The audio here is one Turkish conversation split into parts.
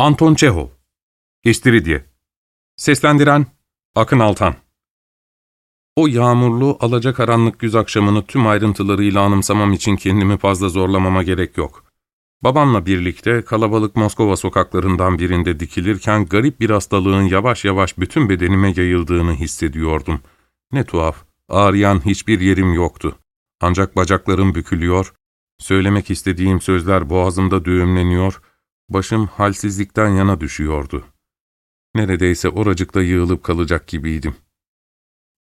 Anton Çehov İstiridye Seslendiren Akın Altan O yağmurlu, alacakaranlık güz akşamını tüm ayrıntılarıyla anımsamam için kendimi fazla zorlamama gerek yok. Babamla birlikte kalabalık Moskova sokaklarından birinde dikilirken garip bir hastalığın yavaş yavaş bütün bedenime yayıldığını hissediyordum. Ne tuhaf, ağrıyan hiçbir yerim yoktu. Ancak bacaklarım bükülüyor, söylemek istediğim sözler boğazımda düğümleniyor, başım halsizlikten yana düşüyordu. Neredeyse oracıkta yığılıp kalacak gibiydim.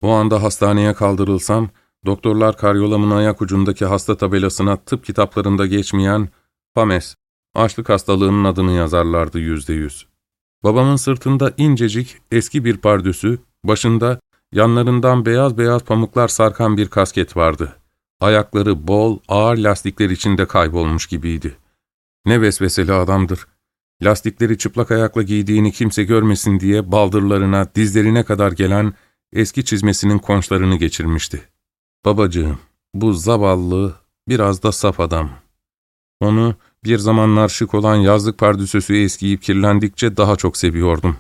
O anda hastaneye kaldırılsam, doktorlar karyolamın ayak ucundaki hasta tabelasına tıp kitaplarında geçmeyen PAMES, açlık hastalığının adını yazarlardı yüzde yüz. Babamın sırtında incecik, eski bir pardüsü, başında yanlarından beyaz beyaz pamuklar sarkan bir kasket vardı. Ayakları bol, ağır lastikler içinde kaybolmuş gibiydi. Ne vesveseli adamdır. Lastikleri çıplak ayakla giydiğini kimse görmesin diye baldırlarına, dizlerine kadar gelen eski çizmesinin konçlarını geçirmişti. Babacığım, bu zavallı, biraz da saf adam. Onu bir zamanlar şık olan yazlık pardüsüsü eskiyip kirlendikçe daha çok seviyordum.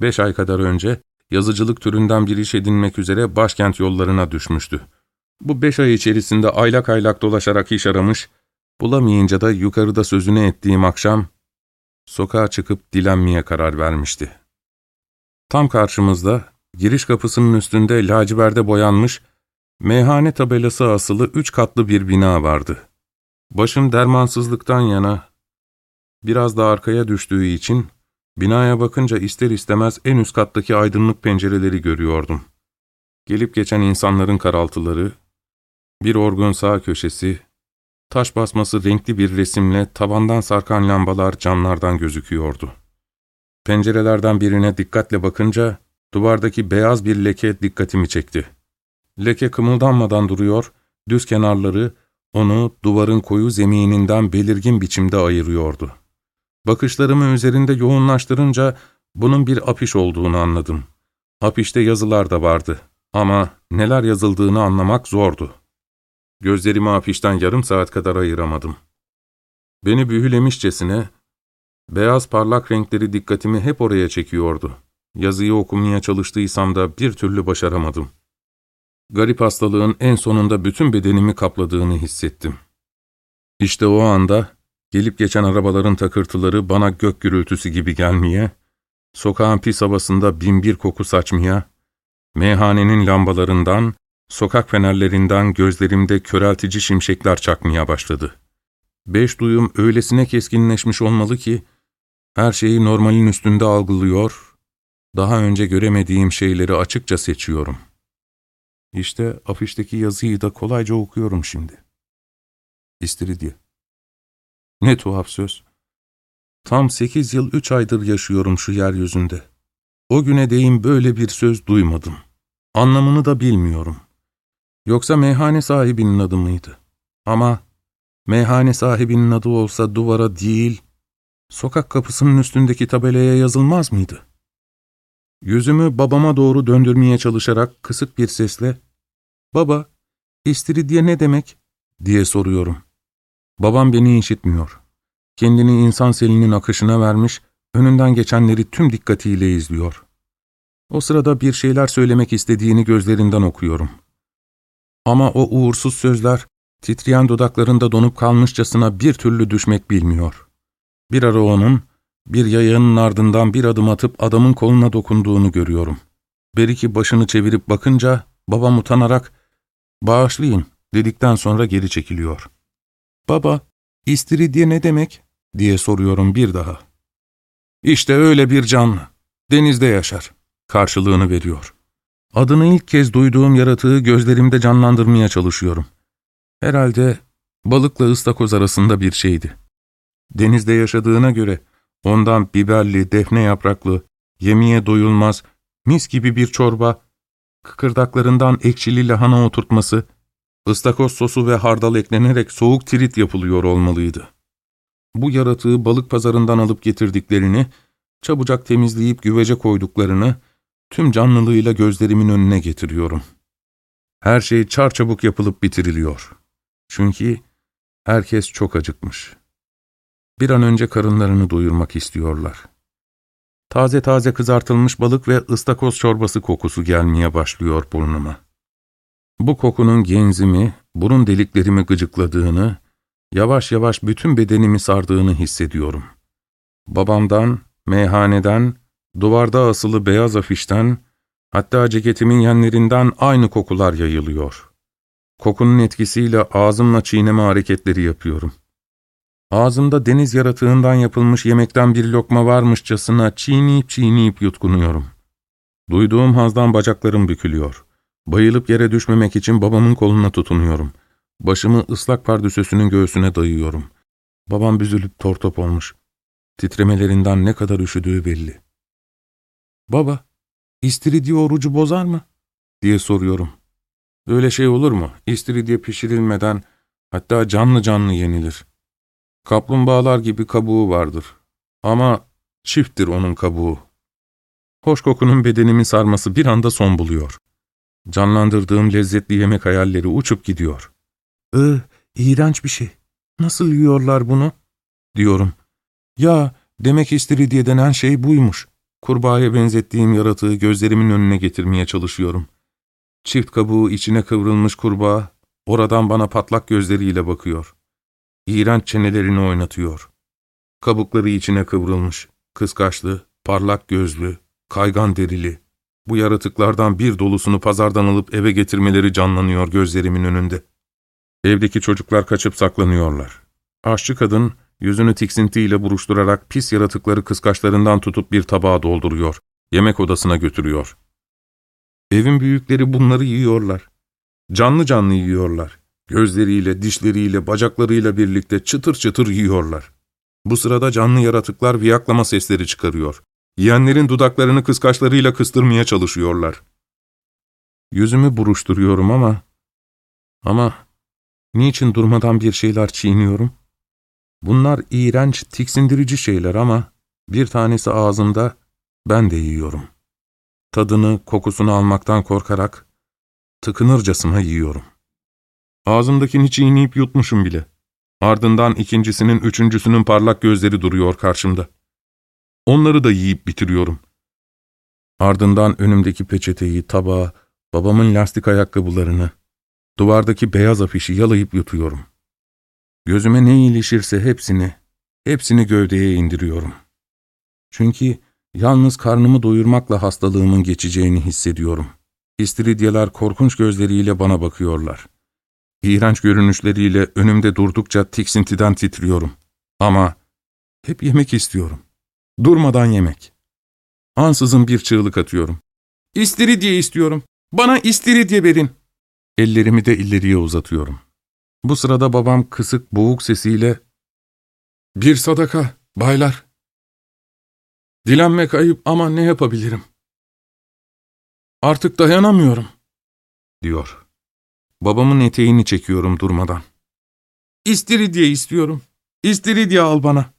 Beş ay kadar önce yazıcılık türünden bir iş edinmek üzere başkent yollarına düşmüştü. Bu beş ay içerisinde aylak aylak dolaşarak iş aramış, bulamayınca da yukarıda sözünü ettiğim akşam sokağa çıkıp dilenmeye karar vermişti. Tam karşımızda, giriş kapısının üstünde laciverde boyanmış, meyhane tabelası asılı üç katlı bir bina vardı. Başım dermansızlıktan yana, biraz da arkaya düştüğü için, binaya bakınca ister istemez en üst kattaki aydınlık pencereleri görüyordum. Gelip geçen insanların karaltıları, bir orgun sağ köşesi, taş basması renkli bir resimle tavandan sarkan lambalar camlardan gözüküyordu. Pencerelerden birine dikkatle bakınca, duvardaki beyaz bir leke dikkatimi çekti. Leke kımıldanmadan duruyor, düz kenarları, onu duvarın koyu zemininden belirgin biçimde ayırıyordu. Bakışlarımı üzerinde yoğunlaştırınca bunun bir apiş olduğunu anladım. Apişte yazılar da vardı ama neler yazıldığını anlamak zordu. Gözlerimi afişten yarım saat kadar ayıramadım. Beni büyülemişçesine, beyaz parlak renkleri dikkatimi hep oraya çekiyordu. Yazıyı okumaya çalıştıysam da bir türlü başaramadım. Garip hastalığın en sonunda bütün bedenimi kapladığını hissettim. İşte o anda gelip geçen arabaların takırtıları bana gök gürültüsü gibi gelmeye, sokağın pis havasında binbir koku saçmaya, meyhanenin lambalarından, sokak fenerlerinden gözlerimde köreltici şimşekler çakmaya başladı. Beş duyum öylesine keskinleşmiş olmalı ki, her şeyi normalin üstünde algılıyor, daha önce göremediğim şeyleri açıkça seçiyorum. İşte afişteki yazıyı da kolayca okuyorum şimdi. İstiridye. Ne tuhaf söz. Tam sekiz yıl üç aydır yaşıyorum şu yeryüzünde. O güne değin böyle bir söz duymadım. Anlamını da bilmiyorum. Yoksa meyhane sahibinin adı mıydı? Ama meyhane sahibinin adı olsa duvara değil, sokak kapısının üstündeki tabelaya yazılmaz mıydı? Yüzümü babama doğru döndürmeye çalışarak kısık bir sesle, ''Baba, istiridye ne demek?'' diye soruyorum. Babam beni işitmiyor. Kendini insan selinin akışına vermiş, önünden geçenleri tüm dikkatiyle izliyor. O sırada bir şeyler söylemek istediğini gözlerinden okuyorum. Ama o uğursuz sözler, titreyen dudaklarında donup kalmışçasına bir türlü düşmek bilmiyor. Bir ara onun, bir yayanın ardından bir adım atıp adamın koluna dokunduğunu görüyorum. Beriki başını çevirip bakınca, babam utanarak, ''Bağışlayın'' dedikten sonra geri çekiliyor. ''Baba, istiridye ne demek?'' diye soruyorum bir daha. ''İşte öyle bir canlı, denizde yaşar.'' karşılığını veriyor. Adını ilk kez duyduğum yaratığı gözlerimde canlandırmaya çalışıyorum. Herhalde balıkla ıstakoz arasında bir şeydi. Denizde yaşadığına göre ondan biberli, defne yapraklı, yemeğe doyulmaz, mis gibi bir çorba, kıkırdaklarından ekşili lahana oturtması, ıstakoz sosu ve hardal eklenerek soğuk tirit yapılıyor olmalıydı. Bu yaratığı balık pazarından alıp getirdiklerini, çabucak temizleyip güvece koyduklarını, tüm canlılığıyla gözlerimin önüne getiriyorum. Her şey çarçabuk yapılıp bitiriliyor. Çünkü herkes çok acıkmış. Bir an önce karınlarını doyurmak istiyorlar. Taze taze kızartılmış balık ve ıstakoz çorbası kokusu gelmeye başlıyor burnuma. Bu kokunun genzimi, burun deliklerimi gıcıkladığını, yavaş yavaş bütün bedenimi sardığını hissediyorum. Babamdan, meyhaneden, duvarda asılı beyaz afişten, hatta ceketimin yanlarından aynı kokular yayılıyor. Kokunun etkisiyle ağzımla çiğneme hareketleri yapıyorum. Ağzımda deniz yaratığından yapılmış yemekten bir lokma varmışçasına çiğneyip çiğneyip yutkunuyorum. Duyduğum hazdan bacaklarım bükülüyor. Bayılıp yere düşmemek için babamın koluna tutunuyorum. Başımı ıslak pardüsüsünün göğsüne dayıyorum. Babam büzülüp tortop olmuş. Titremelerinden ne kadar üşüdüğü belli. ''Baba, istiridye orucu bozar mı?'' diye soruyorum. ''Öyle şey olur mu? İstiridye pişirilmeden, hatta canlı canlı yenilir. Kaplumbağalar gibi kabuğu vardır. Ama çifttir onun kabuğu. Hoş kokunun bedenimi sarması bir anda son buluyor. Canlandırdığım lezzetli yemek hayalleri uçup gidiyor. ''Ih, iğrenç bir şey. Nasıl yiyorlar bunu?'' diyorum. ''Ya, demek istiridye denen şey buymuş.'' Kurbağaya benzettiğim yaratığı gözlerimin önüne getirmeye çalışıyorum. Çift kabuğu içine kıvrılmış kurbağa, oradan bana patlak gözleriyle bakıyor. İğrenç çenelerini oynatıyor. Kabukları içine kıvrılmış, kıskaçlı, parlak gözlü, kaygan derili. Bu yaratıklardan bir dolusunu pazardan alıp eve getirmeleri canlanıyor gözlerimin önünde. Evdeki çocuklar kaçıp saklanıyorlar. Aşçı kadın, yüzünü tiksintiyle buruşturarak pis yaratıkları kıskaçlarından tutup bir tabağa dolduruyor. Yemek odasına götürüyor. Evin büyükleri bunları yiyorlar. Canlı canlı yiyorlar. Gözleriyle, dişleriyle, bacaklarıyla birlikte çıtır çıtır yiyorlar. Bu sırada canlı yaratıklar viyaklama sesleri çıkarıyor. Yiyenlerin dudaklarını kıskaçlarıyla kıstırmaya çalışıyorlar. Yüzümü buruşturuyorum ama... Ama niçin durmadan bir şeyler çiğniyorum? Bunlar iğrenç, tiksindirici şeyler ama bir tanesi ağzımda, ben de yiyorum. Tadını, kokusunu almaktan korkarak tıkınırcasına yiyorum. Ağzımdakini çiğneyip yutmuşum bile. Ardından ikincisinin, üçüncüsünün parlak gözleri duruyor karşımda. Onları da yiyip bitiriyorum. Ardından önümdeki peçeteyi, tabağı, babamın lastik ayakkabılarını, duvardaki beyaz afişi yalayıp yutuyorum. Gözüme ne iyileşirse hepsini, hepsini gövdeye indiriyorum. Çünkü yalnız karnımı doyurmakla hastalığımın geçeceğini hissediyorum. İstiridyeler korkunç gözleriyle bana bakıyorlar. İğrenç görünüşleriyle önümde durdukça tiksintiden titriyorum. Ama hep yemek istiyorum. Durmadan yemek. Ansızın bir çığlık atıyorum. İstiridye istiyorum. Bana istiridye verin. Ellerimi de ileriye uzatıyorum. Bu sırada babam kısık boğuk sesiyle ''Bir sadaka, baylar. Dilenmek ayıp ama ne yapabilirim? Artık dayanamıyorum.'' diyor. Babamın eteğini çekiyorum durmadan. ''İstiridye istiyorum. İstiridye al bana.''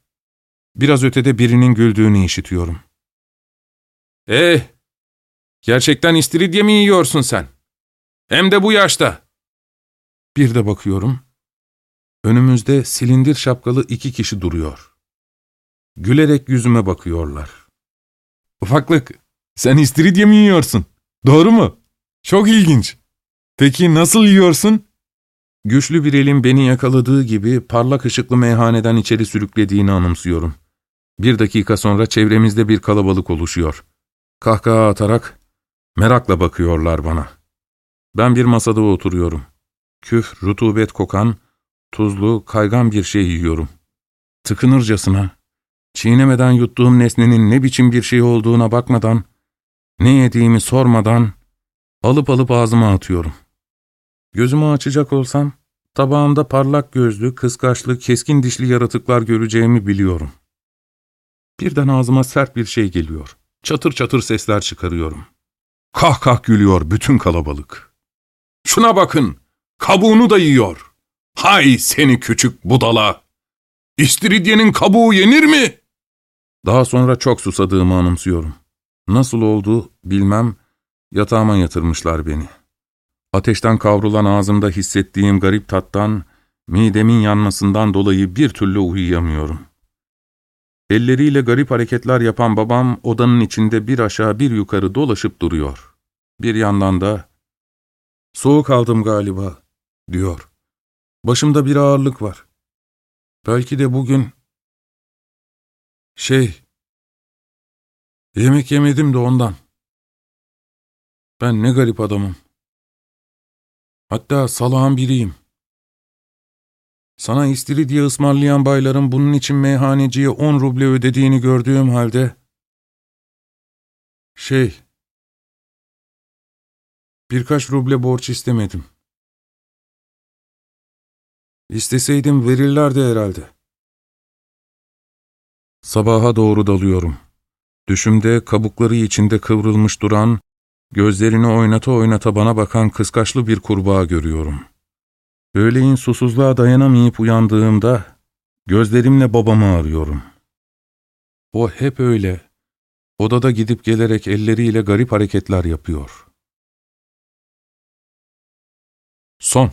Biraz ötede birinin güldüğünü işitiyorum. ''Eh, gerçekten istiridye mi yiyorsun sen? Hem de bu yaşta.'' Bir de bakıyorum. Önümüzde silindir şapkalı iki kişi duruyor. Gülerek yüzüme bakıyorlar. ''Ufaklık, sen istiridye mi yiyorsun? Doğru mu? Çok ilginç. Peki nasıl yiyorsun?'' Güçlü bir elin beni yakaladığı gibi parlak ışıklı meyhaneden içeri sürüklediğini anımsıyorum. Bir dakika sonra çevremizde bir kalabalık oluşuyor. Kahkaha atarak merakla bakıyorlar bana. Ben bir masada oturuyorum. Küf, rutubet kokan, tuzlu, kaygan bir şey yiyorum. Tıkınırcasına, çiğnemeden yuttuğum nesnenin ne biçim bir şey olduğuna bakmadan, ne yediğimi sormadan, alıp alıp ağzıma atıyorum. Gözümü açacak olsam, tabağımda parlak gözlü, kıskaçlı, keskin dişli yaratıklar göreceğimi biliyorum. Birden ağzıma sert bir şey geliyor. Çatır çatır sesler çıkarıyorum. Kah kah gülüyor bütün kalabalık. Şuna bakın! Kabuğunu da yiyor. Hay seni küçük budala! İstiridyenin kabuğu yenir mi? Daha sonra çok susadığımı anımsıyorum. Nasıl oldu bilmem, yatağıma yatırmışlar beni. Ateşten kavrulan ağzımda hissettiğim garip tattan, midemin yanmasından dolayı bir türlü uyuyamıyorum. Elleriyle garip hareketler yapan babam odanın içinde bir aşağı bir yukarı dolaşıp duruyor. Bir yandan da ''Soğuk aldım galiba'' diyor. ''Başımda bir ağırlık var. Belki de bugün şey yemek yemedim de ondan. Ben ne garip adamım. Hatta salağın biriyim. Sana istiridye ısmarlayan bayların bunun için meyhaneciye on ruble ödediğini gördüğüm halde... Şey... Birkaç ruble borç istemedim. İsteseydim verirlerdi herhalde. Sabaha doğru dalıyorum. Düşümde kabukları içinde kıvrılmış duran, gözlerini oynata oynata bana bakan kıskaçlı bir kurbağa görüyorum. Öğleyin susuzluğa dayanamayıp uyandığımda, gözlerimle babamı arıyorum. O hep öyle, odada gidip gelerek elleriyle garip hareketler yapıyor. Son